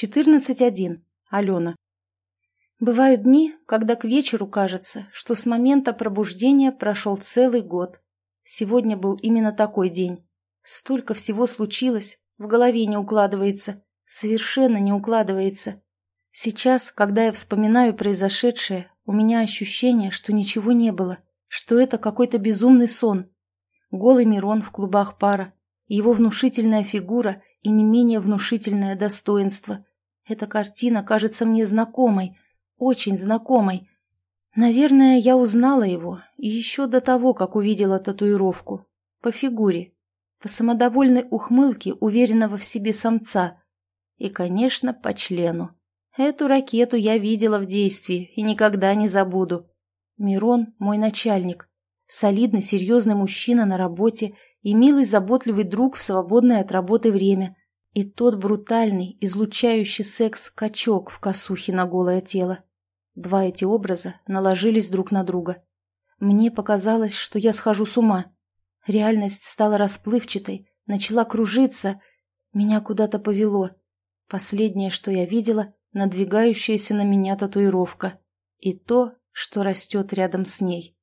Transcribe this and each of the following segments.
14.1. Алена. Бывают дни, когда к вечеру кажется, что с момента пробуждения прошел целый год. Сегодня был именно такой день. Столько всего случилось, в голове не укладывается, совершенно не укладывается. Сейчас, когда я вспоминаю произошедшее, у меня ощущение, что ничего не было, что это какой-то безумный сон. Голый Мирон в клубах пара, его внушительная фигура и не менее внушительное достоинство. Эта картина кажется мне знакомой, очень знакомой. Наверное, я узнала его еще до того, как увидела татуировку. По фигуре, по самодовольной ухмылке уверенного в себе самца и, конечно, по члену. Эту ракету я видела в действии и никогда не забуду. Мирон – мой начальник, солидный, серьезный мужчина на работе и милый, заботливый друг в свободное от работы время. И тот брутальный, излучающий секс качок в косухе на голое тело. Два эти образа наложились друг на друга. Мне показалось, что я схожу с ума. Реальность стала расплывчатой, начала кружиться. Меня куда-то повело. Последнее, что я видела, надвигающаяся на меня татуировка. И то, что растет рядом с ней.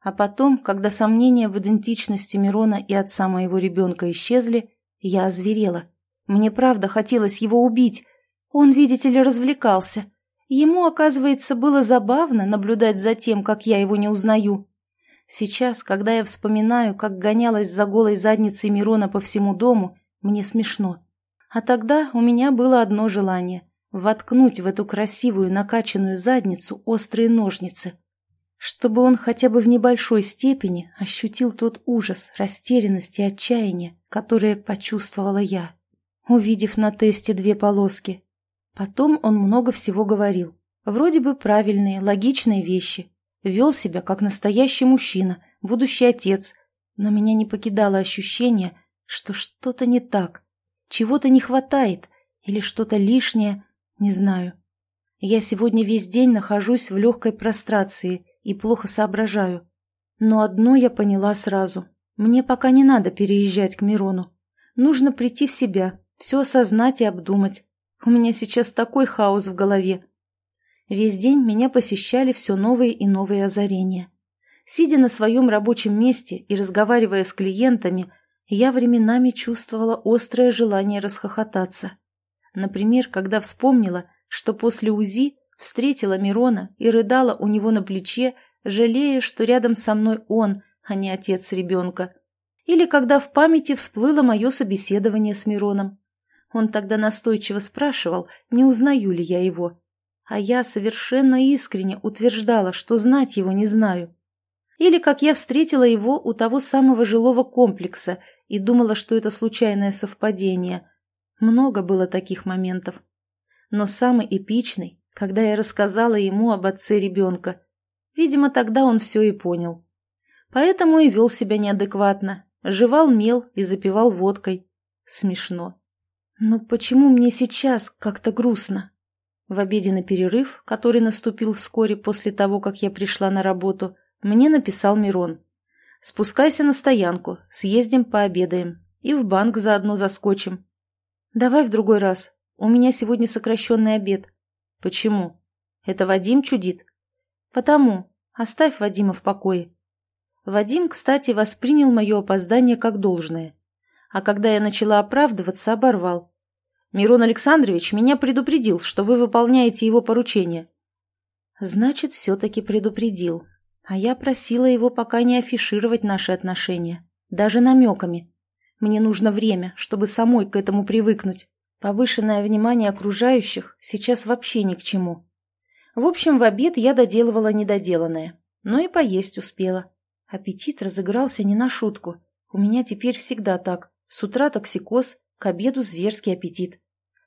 А потом, когда сомнения в идентичности Мирона и отца моего ребенка исчезли, я озверела. Мне правда хотелось его убить. Он, видите ли, развлекался. Ему, оказывается, было забавно наблюдать за тем, как я его не узнаю. Сейчас, когда я вспоминаю, как гонялась за голой задницей Мирона по всему дому, мне смешно. А тогда у меня было одно желание — воткнуть в эту красивую накачанную задницу острые ножницы — чтобы он хотя бы в небольшой степени ощутил тот ужас, растерянность и отчаяние, которые почувствовала я, увидев на тесте две полоски. Потом он много всего говорил. Вроде бы правильные, логичные вещи. Вел себя как настоящий мужчина, будущий отец. Но меня не покидало ощущение, что что-то не так, чего-то не хватает или что-то лишнее, не знаю. Я сегодня весь день нахожусь в легкой прострации и плохо соображаю. Но одно я поняла сразу. Мне пока не надо переезжать к Мирону. Нужно прийти в себя, все осознать и обдумать. У меня сейчас такой хаос в голове. Весь день меня посещали все новые и новые озарения. Сидя на своем рабочем месте и разговаривая с клиентами, я временами чувствовала острое желание расхохотаться. Например, когда вспомнила, что после УЗИ встретила Мирона и рыдала у него на плече, жалея, что рядом со мной он, а не отец ребенка. Или когда в памяти всплыло мое собеседование с Мироном. Он тогда настойчиво спрашивал, не узнаю ли я его. А я совершенно искренне утверждала, что знать его не знаю. Или как я встретила его у того самого жилого комплекса и думала, что это случайное совпадение. Много было таких моментов. Но самый эпичный когда я рассказала ему об отце ребенка. Видимо, тогда он все и понял. Поэтому и вел себя неадекватно, жевал мел и запивал водкой. Смешно. Но почему мне сейчас как-то грустно? В обеденный перерыв, который наступил вскоре после того, как я пришла на работу, мне написал Мирон. «Спускайся на стоянку, съездим пообедаем. И в банк заодно заскочим. Давай в другой раз. У меня сегодня сокращенный обед. «Почему? Это Вадим чудит?» «Потому. Оставь Вадима в покое». Вадим, кстати, воспринял мое опоздание как должное. А когда я начала оправдываться, оборвал. «Мирон Александрович меня предупредил, что вы выполняете его поручение». «Значит, все-таки предупредил. А я просила его пока не афишировать наши отношения, даже намеками. Мне нужно время, чтобы самой к этому привыкнуть». Повышенное внимание окружающих сейчас вообще ни к чему. В общем, в обед я доделывала недоделанное, но и поесть успела. Аппетит разыгрался не на шутку. У меня теперь всегда так. С утра токсикоз, к обеду зверский аппетит.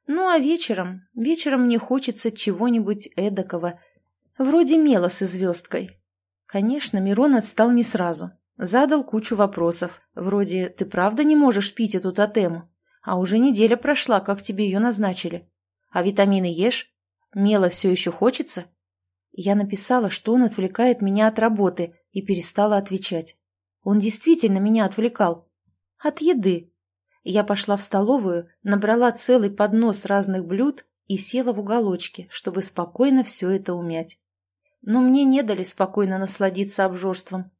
Ну а вечером, вечером мне хочется чего-нибудь эдакого. Вроде мела с звездкой. Конечно, Мирон отстал не сразу. Задал кучу вопросов. Вроде «Ты правда не можешь пить эту тотему?» А уже неделя прошла, как тебе ее назначили. А витамины ешь? Мела все еще хочется?» Я написала, что он отвлекает меня от работы, и перестала отвечать. Он действительно меня отвлекал. От еды. Я пошла в столовую, набрала целый поднос разных блюд и села в уголочке, чтобы спокойно все это умять. Но мне не дали спокойно насладиться обжорством.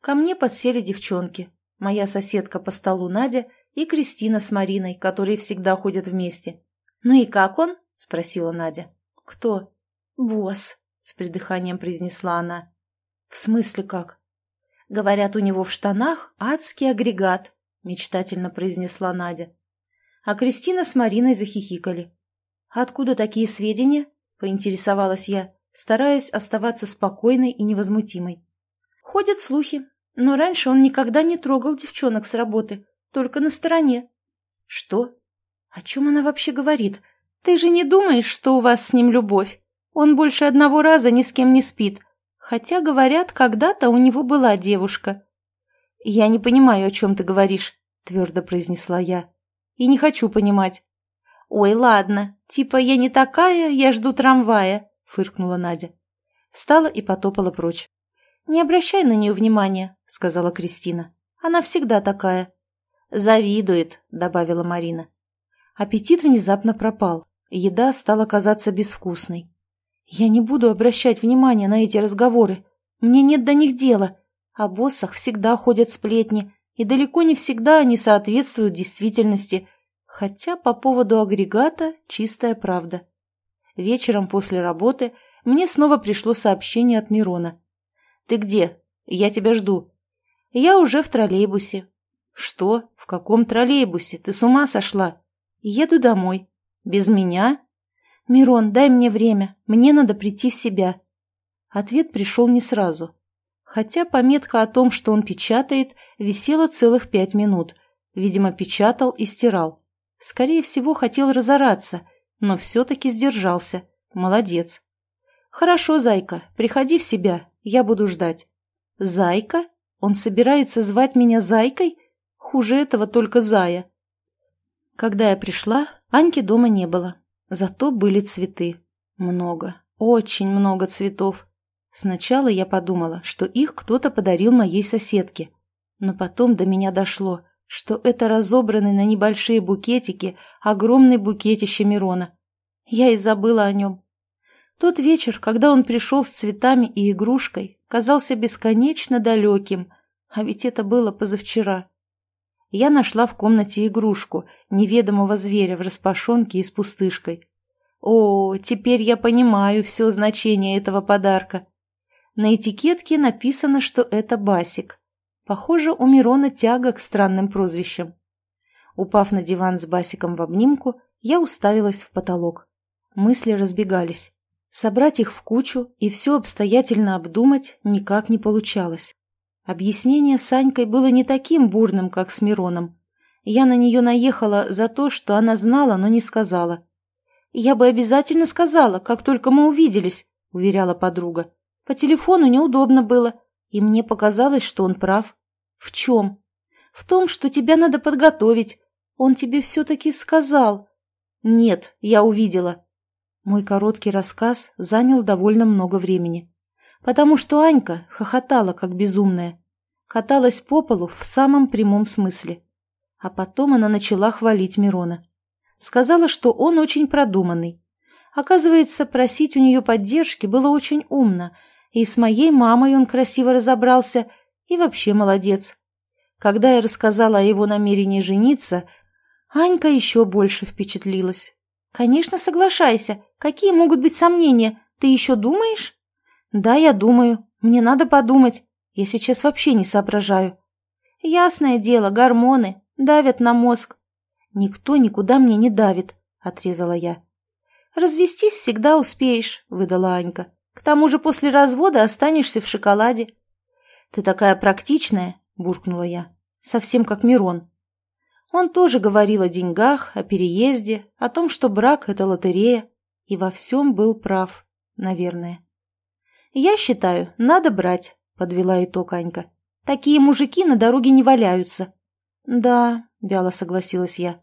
Ко мне подсели девчонки, моя соседка по столу Надя и Кристина с Мариной, которые всегда ходят вместе. «Ну и как он?» – спросила Надя. «Кто?» «Босс», – с придыханием произнесла она. «В смысле как?» «Говорят, у него в штанах адский агрегат», – мечтательно произнесла Надя. А Кристина с Мариной захихикали. «Откуда такие сведения?» – поинтересовалась я, стараясь оставаться спокойной и невозмутимой. «Ходят слухи, но раньше он никогда не трогал девчонок с работы, только на стороне». «Что? О чем она вообще говорит? Ты же не думаешь, что у вас с ним любовь? Он больше одного раза ни с кем не спит. Хотя, говорят, когда-то у него была девушка». «Я не понимаю, о чем ты говоришь», — твердо произнесла я. «И не хочу понимать». «Ой, ладно, типа я не такая, я жду трамвая», — фыркнула Надя. Встала и потопала прочь. «Не обращай на нее внимания», — сказала Кристина. «Она всегда такая». «Завидует», — добавила Марина. Аппетит внезапно пропал. Еда стала казаться безвкусной. «Я не буду обращать внимания на эти разговоры. Мне нет до них дела. О боссах всегда ходят сплетни, и далеко не всегда они соответствуют действительности. Хотя по поводу агрегата чистая правда. Вечером после работы мне снова пришло сообщение от Мирона. «Ты где? Я тебя жду». «Я уже в троллейбусе». «Что? В каком троллейбусе? Ты с ума сошла?» «Еду домой». «Без меня?» «Мирон, дай мне время. Мне надо прийти в себя». Ответ пришел не сразу. Хотя пометка о том, что он печатает, висела целых пять минут. Видимо, печатал и стирал. Скорее всего, хотел разораться, но все-таки сдержался. Молодец. Хорошо, зайка, приходи в себя, я буду ждать. Зайка? Он собирается звать меня зайкой? Хуже этого только зая. Когда я пришла, Аньки дома не было. Зато были цветы. Много, очень много цветов. Сначала я подумала, что их кто-то подарил моей соседке. Но потом до меня дошло что это разобранный на небольшие букетики огромный букетище Мирона. Я и забыла о нем. Тот вечер, когда он пришел с цветами и игрушкой, казался бесконечно далеким, а ведь это было позавчера. Я нашла в комнате игрушку неведомого зверя в распашонке и с пустышкой. О, теперь я понимаю все значение этого подарка. На этикетке написано, что это басик. Похоже, у Мирона тяга к странным прозвищам. Упав на диван с Басиком в обнимку, я уставилась в потолок. Мысли разбегались. Собрать их в кучу и все обстоятельно обдумать никак не получалось. Объяснение с Анькой было не таким бурным, как с Мироном. Я на нее наехала за то, что она знала, но не сказала. «Я бы обязательно сказала, как только мы увиделись», — уверяла подруга. «По телефону неудобно было, и мне показалось, что он прав. «В чем?» «В том, что тебя надо подготовить. Он тебе все-таки сказал». «Нет, я увидела». Мой короткий рассказ занял довольно много времени, потому что Анька хохотала, как безумная. Каталась по полу в самом прямом смысле. А потом она начала хвалить Мирона. Сказала, что он очень продуманный. Оказывается, просить у нее поддержки было очень умно, и с моей мамой он красиво разобрался, и вообще молодец. Когда я рассказала о его намерении жениться, Анька еще больше впечатлилась. «Конечно, соглашайся. Какие могут быть сомнения? Ты еще думаешь?» «Да, я думаю. Мне надо подумать. Я сейчас вообще не соображаю». «Ясное дело, гормоны. Давят на мозг». «Никто никуда мне не давит», — отрезала я. «Развестись всегда успеешь», — выдала Анька. «К тому же после развода останешься в шоколаде». «Ты такая практичная», — буркнула я. «Совсем как Мирон». Он тоже говорил о деньгах, о переезде, о том, что брак — это лотерея, и во всем был прав, наверное. «Я считаю, надо брать», — подвела итог Анька. «Такие мужики на дороге не валяются». «Да», — вяло согласилась я.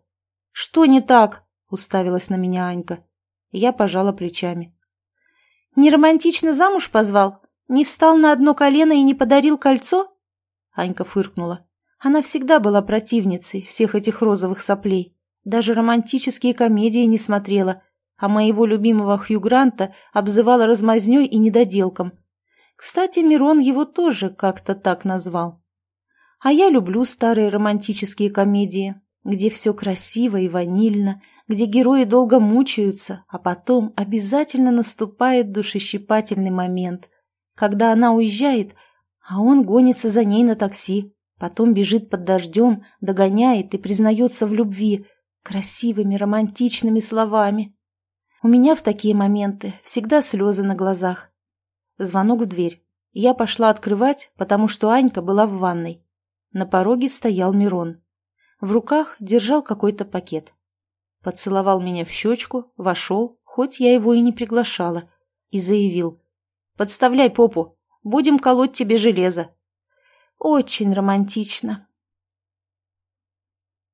«Что не так?» — уставилась на меня Анька. Я пожала плечами. «Не романтично замуж позвал?» Не встал на одно колено и не подарил кольцо? Анька фыркнула. Она всегда была противницей всех этих розовых соплей. Даже романтические комедии не смотрела, а моего любимого Хью Гранта обзывала размазнёй и недоделком. Кстати, Мирон его тоже как-то так назвал. А я люблю старые романтические комедии, где все красиво и ванильно, где герои долго мучаются, а потом обязательно наступает душещипательный момент, когда она уезжает, а он гонится за ней на такси, потом бежит под дождем, догоняет и признается в любви красивыми романтичными словами. У меня в такие моменты всегда слезы на глазах. Звонок в дверь. Я пошла открывать, потому что Анька была в ванной. На пороге стоял Мирон. В руках держал какой-то пакет. Поцеловал меня в щечку, вошел, хоть я его и не приглашала, и заявил. «Подставляй попу, будем колоть тебе железо». Очень романтично.